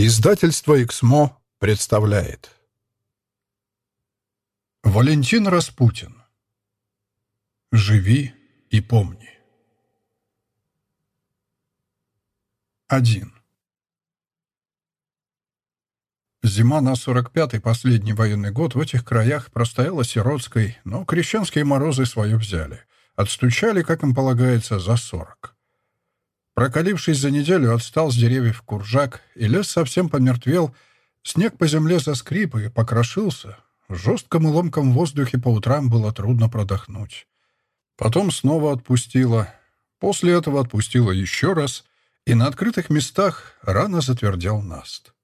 Издательство «Иксмо» представляет Валентин Распутин «Живи и помни» 1. Зима на 45-й последний военный год в этих краях простояла сиротской, но крещенские морозы свое взяли. Отстучали, как им полагается, за 40. Прокалившись за неделю, отстал с деревьев куржак, и лес совсем помертвел, снег по земле заскрип и покрошился. Жестком и ломком воздухе по утрам было трудно продохнуть. Потом снова отпустило. После этого отпустило еще раз, и на открытых местах рано затвердел наст.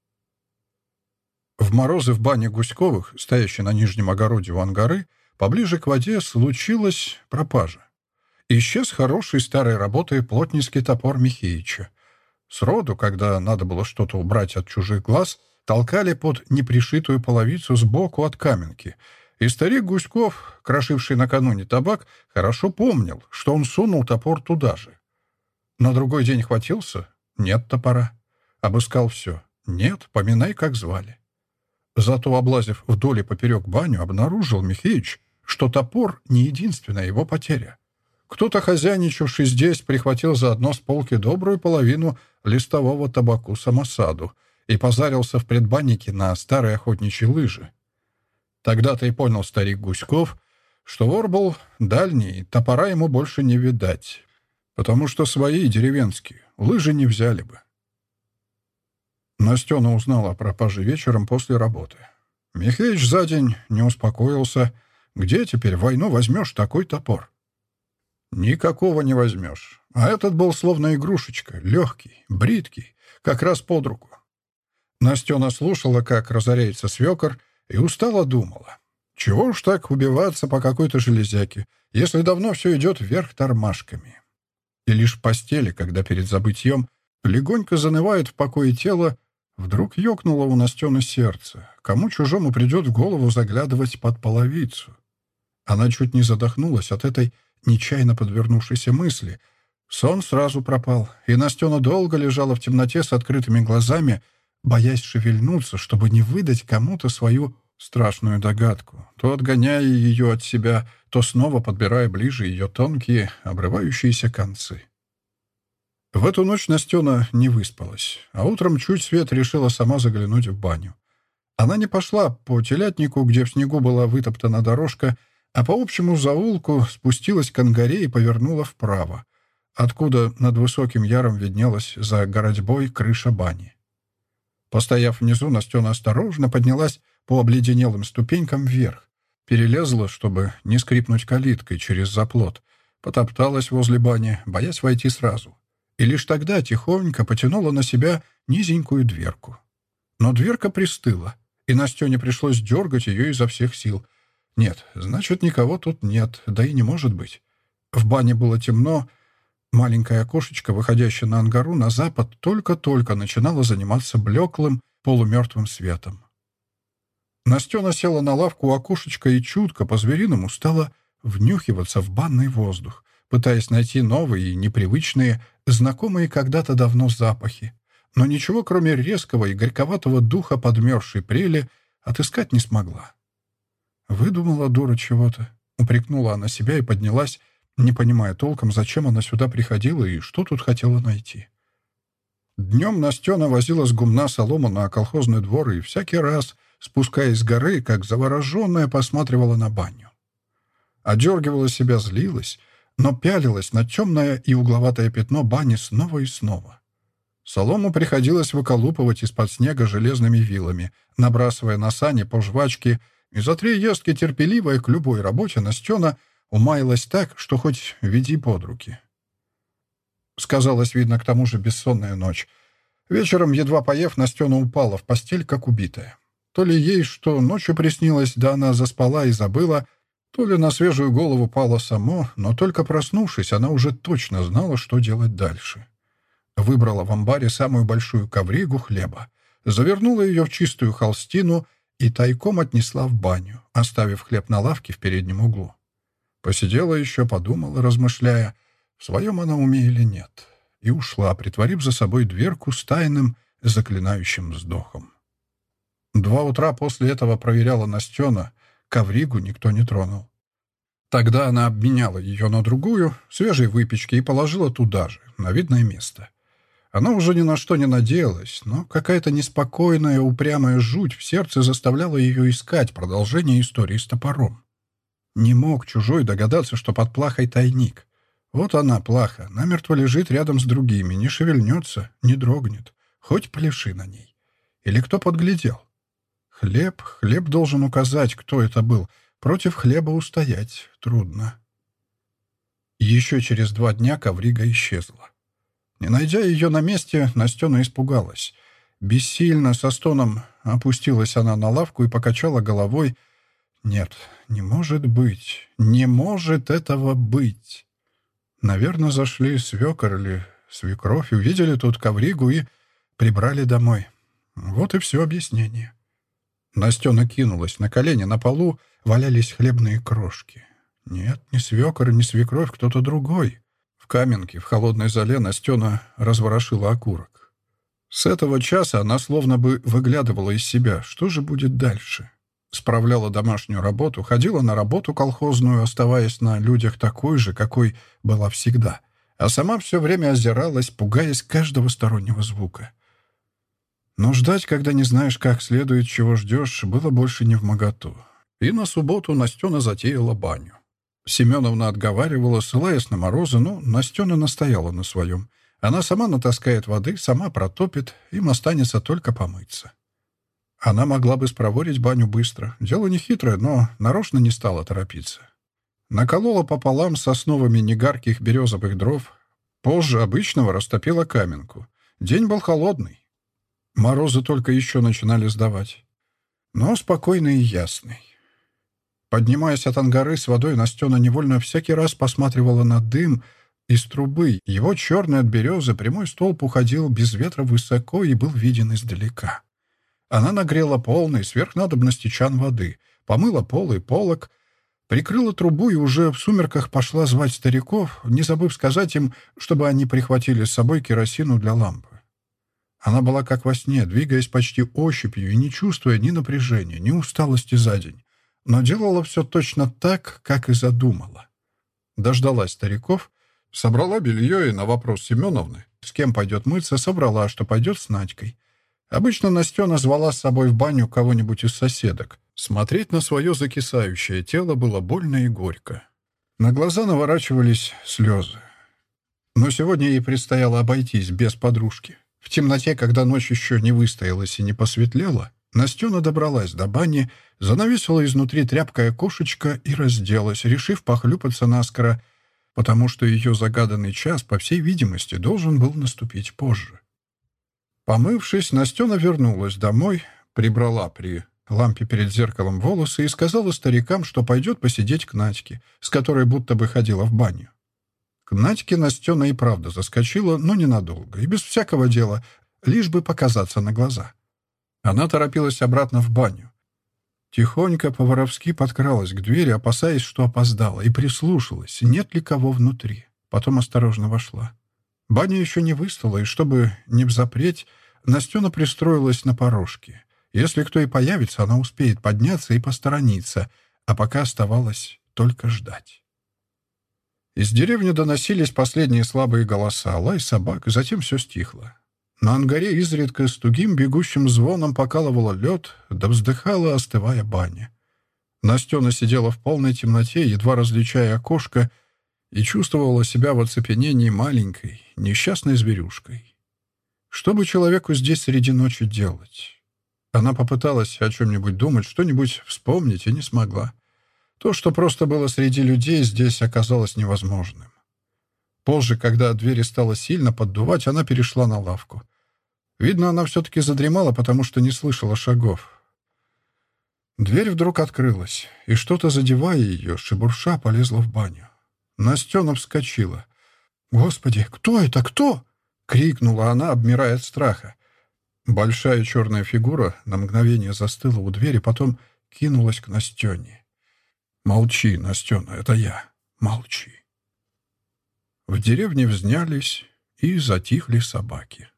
В морозы в бане Гуськовых, стоящей на нижнем огороде у ангары, поближе к воде случилась пропажа. Исчез хороший старой работой плотницкий топор Михеича. Сроду, когда надо было что-то убрать от чужих глаз, толкали под непришитую половицу сбоку от каменки. И старик Гуськов, крошивший накануне табак, хорошо помнил, что он сунул топор туда же. На другой день хватился? Нет топора. Обыскал все. Нет, поминай, как звали. Зато, облазив вдоль и поперек баню, обнаружил Михеич, что топор — не единственная его потеря. Кто-то, хозяйничав здесь, прихватил заодно с полки добрую половину листового табаку самосаду и позарился в предбаннике на старые охотничьи лыжи. Тогда-то и понял старик Гуськов, что вор был дальний, топора ему больше не видать, потому что свои деревенские лыжи не взяли бы. Настена узнала о пропаже вечером после работы. Михеич за день не успокоился. «Где теперь войну возьмешь такой топор?» Никакого не возьмешь. А этот был словно игрушечка, легкий, бриткий, как раз под руку. Настена слушала, как разоряется свекор, и устало думала. Чего уж так убиваться по какой-то железяке, если давно все идет вверх тормашками. И лишь в постели, когда перед забытьем легонько занывает в покое тело, вдруг ёкнуло у Настены сердце. Кому чужому придет в голову заглядывать под половицу? Она чуть не задохнулась от этой нечаянно подвернувшейся мысли. Сон сразу пропал, и Настена долго лежала в темноте с открытыми глазами, боясь шевельнуться, чтобы не выдать кому-то свою страшную догадку, то отгоняя ее от себя, то снова подбирая ближе ее тонкие, обрывающиеся концы. В эту ночь Настена не выспалась, а утром чуть свет решила сама заглянуть в баню. Она не пошла по телятнику, где в снегу была вытоптана дорожка, а по общему заулку спустилась к ангаре и повернула вправо, откуда над высоким яром виднелась за городьбой крыша бани. Постояв внизу, Настена осторожно поднялась по обледенелым ступенькам вверх, перелезла, чтобы не скрипнуть калиткой через заплот, потопталась возле бани, боясь войти сразу, и лишь тогда тихонько потянула на себя низенькую дверку. Но дверка пристыла, и Настене пришлось дергать ее изо всех сил — нет, значит, никого тут нет, да и не может быть. В бане было темно, маленькое окошечко, выходящее на ангару на запад, только-только начинало заниматься блеклым, полумертвым светом. Настена села на лавку у окошечка и чутко по-звериному стала внюхиваться в банный воздух, пытаясь найти новые и непривычные, знакомые когда-то давно запахи. Но ничего, кроме резкого и горьковатого духа подмерзшей прели, отыскать не смогла. «Выдумала дура чего-то», — упрекнула она себя и поднялась, не понимая толком, зачем она сюда приходила и что тут хотела найти. Днем Настена возила с гумна солому на колхозный двор и всякий раз, спускаясь с горы, как завороженная, посматривала на баню. Одергивала себя, злилась, но пялилась на темное и угловатое пятно бани снова и снова. Солому приходилось выколупывать из-под снега железными вилами, набрасывая на сани по жвачке — и за три ездки терпеливая к любой работе Настена умаялась так, что хоть веди под руки. Сказалось, видно, к тому же бессонная ночь. Вечером, едва поев, Настена упала в постель, как убитая. То ли ей, что ночью приснилось, да она заспала и забыла, то ли на свежую голову пало само, но только проснувшись, она уже точно знала, что делать дальше. Выбрала в амбаре самую большую ковригу хлеба, завернула ее в чистую холстину — и тайком отнесла в баню, оставив хлеб на лавке в переднем углу. Посидела еще, подумала, размышляя, в своем она уме или нет, и ушла, притворив за собой дверку с тайным, заклинающим вздохом. Два утра после этого проверяла Настена, ковригу никто не тронул. Тогда она обменяла ее на другую, свежей выпечки, и положила туда же, на видное место. Она уже ни на что не надеялась, но какая-то неспокойная, упрямая жуть в сердце заставляла ее искать продолжение истории с топором. Не мог чужой догадаться, что под плахой тайник. Вот она, плаха, намертво лежит рядом с другими, не шевельнется, не дрогнет, хоть пляши на ней. Или кто подглядел? Хлеб, хлеб должен указать, кто это был. Против хлеба устоять трудно. Еще через два дня коврига исчезла. Не найдя ее на месте, Настена испугалась. Бессильно, со стоном, опустилась она на лавку и покачала головой. «Нет, не может быть, не может этого быть!» Наверное, зашли свекор или свекровь, увидели тут ковригу и прибрали домой. Вот и все объяснение. Настена кинулась на колени, на полу валялись хлебные крошки. Нет, не свекор, не свекровь, кто-то другой. В каменке, в холодной зале Настена разворошила окурок. С этого часа она словно бы выглядывала из себя, что же будет дальше. Справляла домашнюю работу, ходила на работу колхозную, оставаясь на людях такой же, какой была всегда, а сама все время озиралась, пугаясь каждого стороннего звука. Но ждать, когда не знаешь, как следует, чего ждешь, было больше не в моготу. И на субботу Настена затеяла баню. Семеновна отговаривала, ссылаясь на морозы, ну, но Настена настояла на своем. Она сама натаскает воды, сама протопит, им останется только помыться. Она могла бы спроворить баню быстро. Дело нехитрое, но нарочно не стала торопиться. Наколола пополам сосновыми негарких березовых дров. Позже обычного растопила каменку. День был холодный. Морозы только еще начинали сдавать. Но спокойный и ясный. Поднимаясь от ангары с водой, Настена невольно всякий раз посматривала на дым из трубы. Его черный от березы прямой столб уходил без ветра высоко и был виден издалека. Она нагрела полный сверхнадобности чан воды, помыла пол полок, прикрыла трубу и уже в сумерках пошла звать стариков, не забыв сказать им, чтобы они прихватили с собой керосину для лампы. Она была как во сне, двигаясь почти ощупью и не чувствуя ни напряжения, ни усталости за день но делала все точно так, как и задумала. Дождалась стариков, собрала белье и на вопрос Семеновны, с кем пойдет мыться, собрала, что пойдет с Надькой. Обычно Настена звала с собой в баню кого-нибудь из соседок. Смотреть на свое закисающее тело было больно и горько. На глаза наворачивались слезы. Но сегодня ей предстояло обойтись без подружки. В темноте, когда ночь еще не выстоялась и не посветлела, Настена добралась до бани, занавесила изнутри тряпкая кошечка и разделась, решив похлюпаться наскоро, потому что ее загаданный час, по всей видимости, должен был наступить позже. Помывшись, Настена вернулась домой, прибрала при лампе перед зеркалом волосы и сказала старикам, что пойдет посидеть к Надьке, с которой будто бы ходила в баню. К Надьке Настена и правда заскочила, но ненадолго, и без всякого дела, лишь бы показаться на глаза. Она торопилась обратно в баню. Тихонько поворовски подкралась к двери, опасаясь, что опоздала, и прислушалась, нет ли кого внутри. Потом осторожно вошла. Баня еще не выстала, и чтобы не взапреть, Настена пристроилась на порожке. Если кто и появится, она успеет подняться и посторониться, а пока оставалось только ждать. Из деревни доносились последние слабые голоса, лай собак, и затем все стихло. На ангаре изредка с тугим бегущим звоном покалывало лед, да вздыхала остывая баня. Настена сидела в полной темноте, едва различая окошко, и чувствовала себя в оцепенении маленькой, несчастной зверюшкой. Что бы человеку здесь среди ночи делать? Она попыталась о чем-нибудь думать, что-нибудь вспомнить, и не смогла. То, что просто было среди людей, здесь оказалось невозможным. Позже, когда от двери стало сильно поддувать, она перешла на лавку — Видно, она все-таки задремала, потому что не слышала шагов. Дверь вдруг открылась, и что-то, задевая ее, шебурша полезла в баню. Настена вскочила. «Господи, кто это, кто?» — крикнула она, обмирая от страха. Большая черная фигура на мгновение застыла у двери, потом кинулась к Настене. «Молчи, Настена, это я. Молчи». В деревне взнялись и затихли собаки.